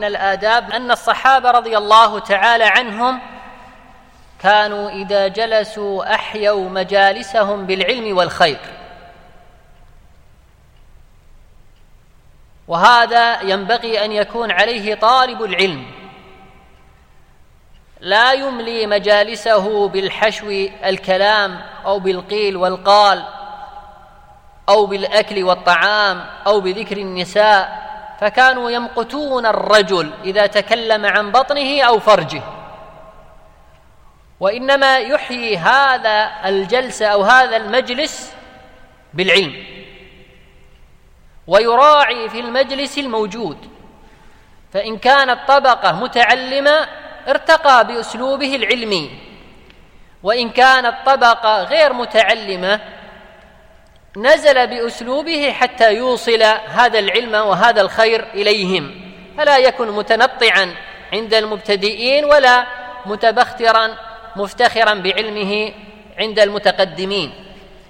من الآداب أن الصحابة رضي الله تعالى عنهم كانوا إذا جلسوا أحيوا مجالسهم بالعلم والخير. وهذا ينبغي أن يكون عليه طالب العلم. لا يملي مجالسه بالحشو الكلام أو بالقيل والقال أو بالأكل والطعام أو بذكر النساء. فكانوا يمقتون الرجل إذا تكلم عن بطنه أو فرجه. وإنما يحيي هذا الجلسه أو هذا المجلس بالعلم ويراعي في المجلس الموجود. فإن كانت طبقة متعلمة ارتقى بأسلوبه العلمي. وإن كانت طبقة غير متعلمة نزل بأسلوبه حتى يوصل هذا العلم وهذا الخير إليهم. فلا يكن متنطعا عند المبتدئين ولا متبخترا مفتخرا بعلمه عند المتقدمين.